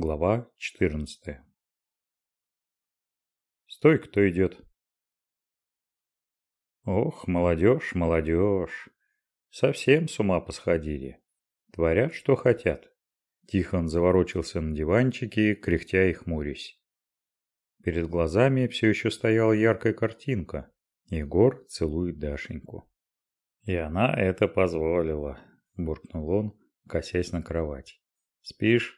Глава 14. Стой, кто идет. Ох, молодежь, молодежь. Совсем с ума посходили. Творят, что хотят. Тихон заворочился на диванчике, кряхтя и хмурясь. Перед глазами все еще стояла яркая картинка. Егор целует Дашеньку. И она это позволила, буркнул он, косясь на кровать. Спишь?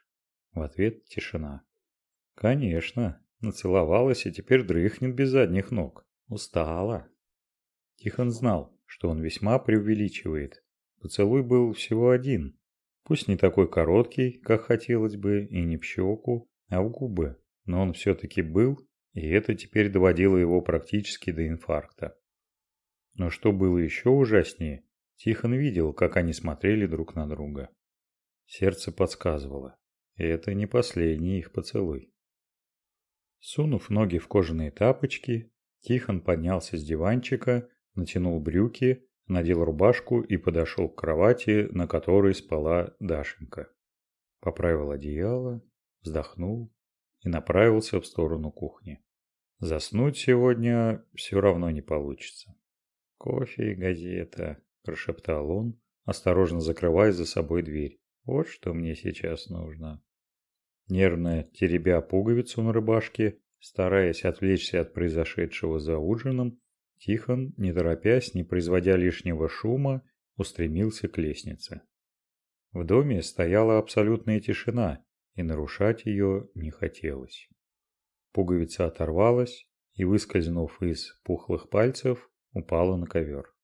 В ответ тишина. Конечно, нацеловалась и теперь дрыхнет без задних ног. Устала. Тихон знал, что он весьма преувеличивает. Поцелуй был всего один. Пусть не такой короткий, как хотелось бы, и не в щеку, а в губы. Но он все-таки был, и это теперь доводило его практически до инфаркта. Но что было еще ужаснее, Тихон видел, как они смотрели друг на друга. Сердце подсказывало. Это не последний их поцелуй. Сунув ноги в кожаные тапочки, Тихон поднялся с диванчика, натянул брюки, надел рубашку и подошел к кровати, на которой спала Дашенька. Поправил одеяло, вздохнул и направился в сторону кухни. Заснуть сегодня все равно не получится. «Кофе и газета», – прошептал он, осторожно закрывая за собой дверь. «Вот что мне сейчас нужно». Нервно теребя пуговицу на рубашке, стараясь отвлечься от произошедшего за ужином, Тихон, не торопясь, не производя лишнего шума, устремился к лестнице. В доме стояла абсолютная тишина, и нарушать ее не хотелось. Пуговица оторвалась и, выскользнув из пухлых пальцев, упала на ковер.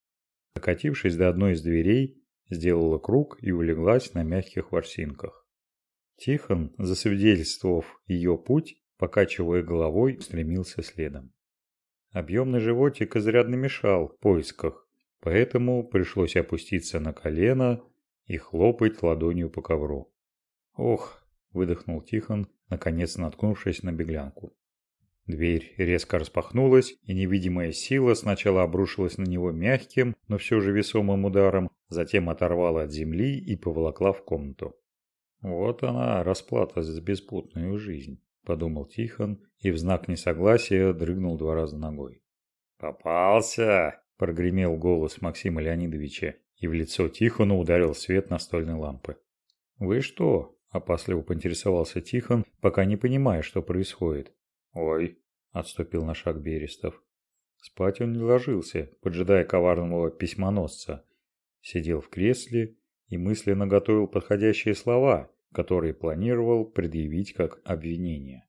Докатившись до одной из дверей, сделала круг и улеглась на мягких ворсинках. Тихон, засвидетельствовав ее путь, покачивая головой, стремился следом. Объемный животик изрядно мешал в поисках, поэтому пришлось опуститься на колено и хлопать ладонью по ковру. «Ох!» – выдохнул Тихон, наконец наткнувшись на беглянку. Дверь резко распахнулась, и невидимая сила сначала обрушилась на него мягким, но все же весомым ударом, затем оторвала от земли и поволокла в комнату. Вот она, расплата за беспутную жизнь, подумал Тихон и в знак несогласия дрыгнул два раза ногой. Попался, прогремел голос Максима Леонидовича, и в лицо Тихону ударил свет настольной лампы. Вы что? опасливо поинтересовался Тихон, пока не понимая, что происходит. Ой, отступил на шаг Берестов. Спать он не ложился, поджидая коварного письмоносца. Сидел в кресле и мысленно готовил подходящие слова, которые планировал предъявить как обвинение.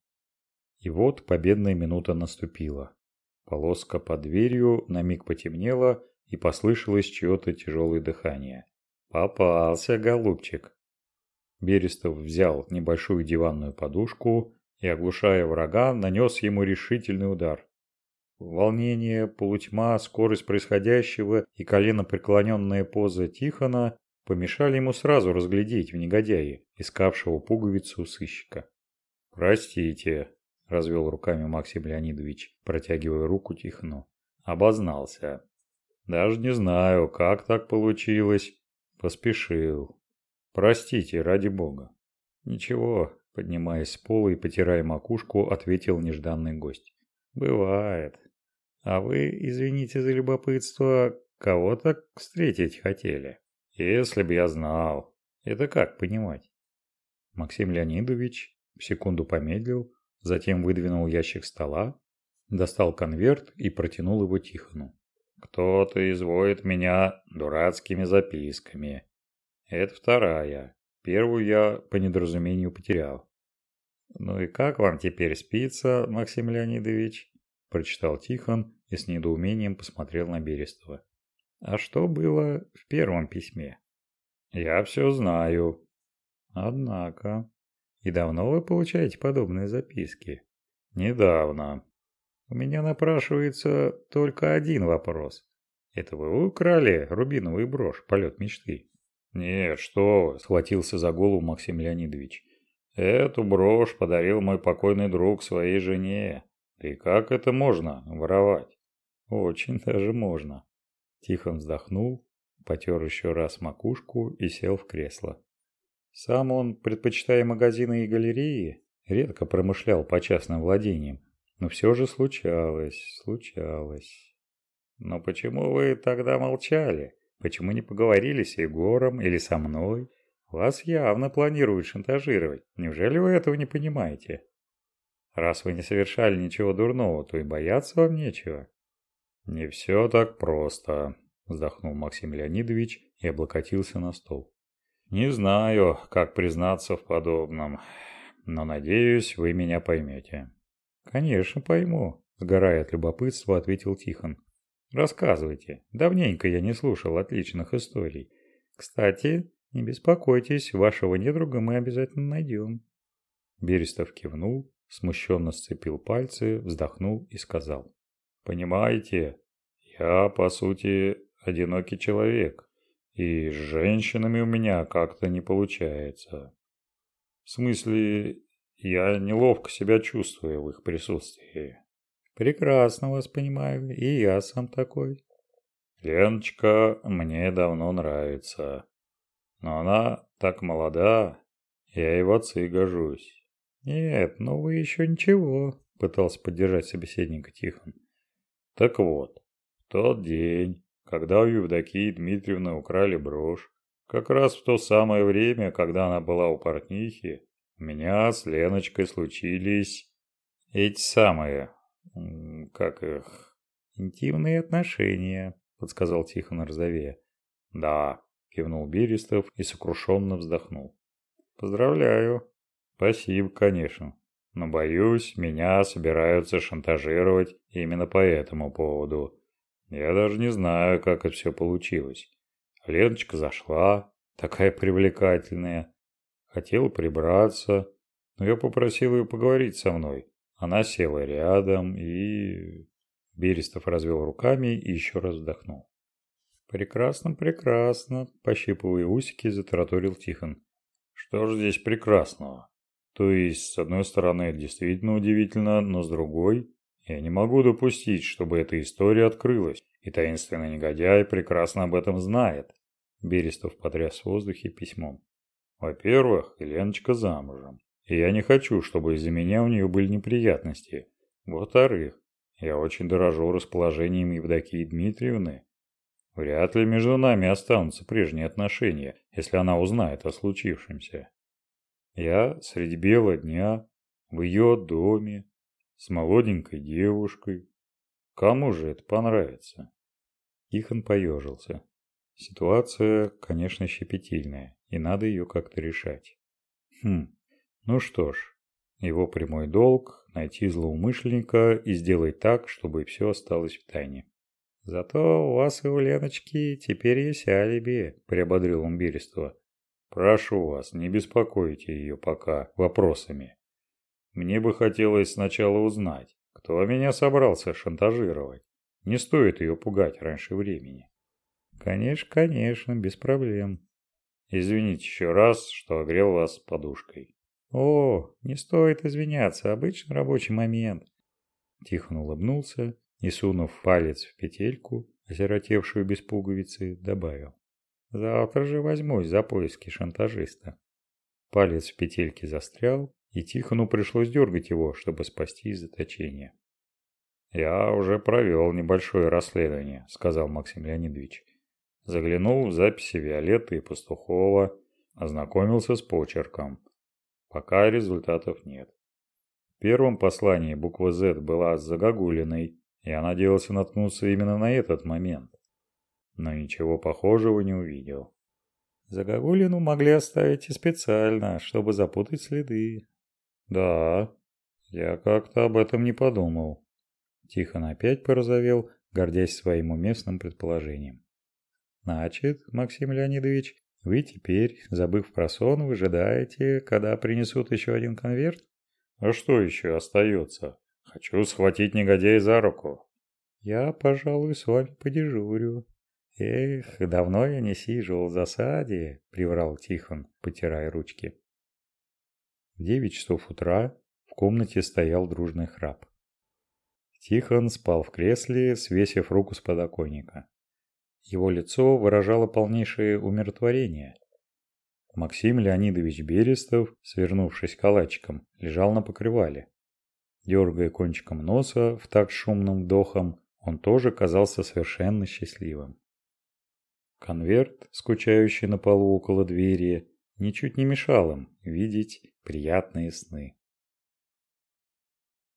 И вот победная минута наступила. Полоска под дверью на миг потемнела и послышалось чье-то тяжелое дыхание. «Попался, голубчик!» Берестов взял небольшую диванную подушку и, оглушая врага, нанес ему решительный удар. Волнение, полутьма, скорость происходящего и колено преклоненная поза Тихона помешали ему сразу разглядеть в негодяе, искавшего пуговицу сыщика. «Простите», – развел руками Максим Леонидович, протягивая руку Тихону. «Обознался. Даже не знаю, как так получилось. Поспешил. Простите, ради бога». «Ничего», – поднимаясь с пола и потирая макушку, ответил нежданный гость. «Бывает. А вы, извините за любопытство, кого так встретить хотели?» Если б я знал. Это как понимать? Максим Леонидович секунду помедлил, затем выдвинул ящик стола, достал конверт и протянул его Тихону. Кто-то изводит меня дурацкими записками. Это вторая. Первую я по недоразумению потерял. Ну и как вам теперь спится, Максим Леонидович? Прочитал Тихон и с недоумением посмотрел на Берестова. А что было в первом письме? Я все знаю. Однако. И давно вы получаете подобные записки? Недавно. У меня напрашивается только один вопрос. Это вы украли рубиновый брошь «Полет мечты»? Нет, что вы, схватился за голову Максим Леонидович. Эту брошь подарил мой покойный друг своей жене. И как это можно воровать? Очень даже можно. Тихо вздохнул, потер еще раз макушку и сел в кресло. Сам он, предпочитая магазины и галереи, редко промышлял по частным владениям, но все же случалось, случалось. Но почему вы тогда молчали? Почему не поговорили с Егором или со мной? Вас явно планируют шантажировать. Неужели вы этого не понимаете? Раз вы не совершали ничего дурного, то и бояться вам нечего. Не все так просто, вздохнул Максим Леонидович и облокотился на стол. Не знаю, как признаться в подобном, но надеюсь, вы меня поймете. Конечно, пойму, сгорая от любопытства, ответил Тихон. Рассказывайте. Давненько я не слушал отличных историй. Кстати, не беспокойтесь, вашего недруга мы обязательно найдем. Берестов кивнул, смущенно сцепил пальцы, вздохнул и сказал. Понимаете, я, по сути, одинокий человек, и с женщинами у меня как-то не получается. В смысле, я неловко себя чувствую в их присутствии. Прекрасно вас понимаю, и я сам такой. Леночка мне давно нравится. Но она так молода, я и в отцы гожусь. Нет, ну вы еще ничего, пытался поддержать собеседника Тихон. Так вот, в тот день, когда у Евдокии Дмитриевны украли брошь, как раз в то самое время, когда она была у портнихи, у меня с Леночкой случились эти самые как их, интимные отношения, подсказал Тихон Розовея. Да, кивнул Берестов и сокрушенно вздохнул. Поздравляю. Спасибо, конечно. Но боюсь, меня собираются шантажировать именно по этому поводу. Я даже не знаю, как это все получилось. Леночка зашла, такая привлекательная. Хотела прибраться, но я попросил ее поговорить со мной. Она села рядом и... Берестов развел руками и еще раз вздохнул. «Прекрасно, прекрасно», – пощипывая усики, затараторил Тихон. «Что же здесь прекрасного? То есть, с одной стороны, это действительно удивительно, но с другой, я не могу допустить, чтобы эта история открылась, и таинственный негодяй прекрасно об этом знает». Берестов потряс в воздухе письмом. «Во-первых, Еленочка замужем. И я не хочу, чтобы из-за меня у нее были неприятности. Во-вторых, я очень дорожу расположением Евдокии Дмитриевны. Вряд ли между нами останутся прежние отношения, если она узнает о случившемся. Я среди бела дня, в ее доме, с молоденькой девушкой. Кому же это понравится? Ихан поежился. Ситуация, конечно, щепетильная, и надо ее как-то решать. Хм, ну что ж, его прямой долг – найти злоумышленника и сделать так, чтобы все осталось в тайне. «Зато у вас и у Леночки теперь есть алиби», – приободрил он Берестова. «Прошу вас, не беспокойте ее пока вопросами. Мне бы хотелось сначала узнать, кто меня собрался шантажировать. Не стоит ее пугать раньше времени». «Конечно, конечно, без проблем». «Извините еще раз, что огрел вас подушкой». «О, не стоит извиняться, обычный рабочий момент». Тихон улыбнулся и, сунув палец в петельку, осиротевшую без пуговицы, добавил. «Завтра же возьмусь за поиски шантажиста». Палец в петельке застрял, и Тихону пришлось дергать его, чтобы спасти из заточения. «Я уже провел небольшое расследование», — сказал Максим Леонидович. Заглянул в записи Виолетты и Пастухова, ознакомился с почерком. Пока результатов нет. В первом послании буква «З» была загогулиной. Я надеялся наткнуться именно на этот момент. Но ничего похожего не увидел. Загогулину могли оставить и специально, чтобы запутать следы. Да, я как-то об этом не подумал. Тихон опять порозовел, гордясь своим уместным предположением. Значит, Максим Леонидович, вы теперь, забыв про сон, выжидаете, когда принесут еще один конверт? А что еще остается? Хочу схватить негодяя за руку. Я, пожалуй, с вами подежурю. Эх, давно я не сиживал в засаде, приврал Тихон, потирая ручки. В девять часов утра в комнате стоял дружный храп. Тихон спал в кресле, свесив руку с подоконника. Его лицо выражало полнейшее умиротворение. Максим Леонидович Берестов, свернувшись калачиком, лежал на покрывале. Дергая кончиком носа в так шумным вдохом, он тоже казался совершенно счастливым. Конверт, скучающий на полу около двери, ничуть не мешал им видеть приятные сны.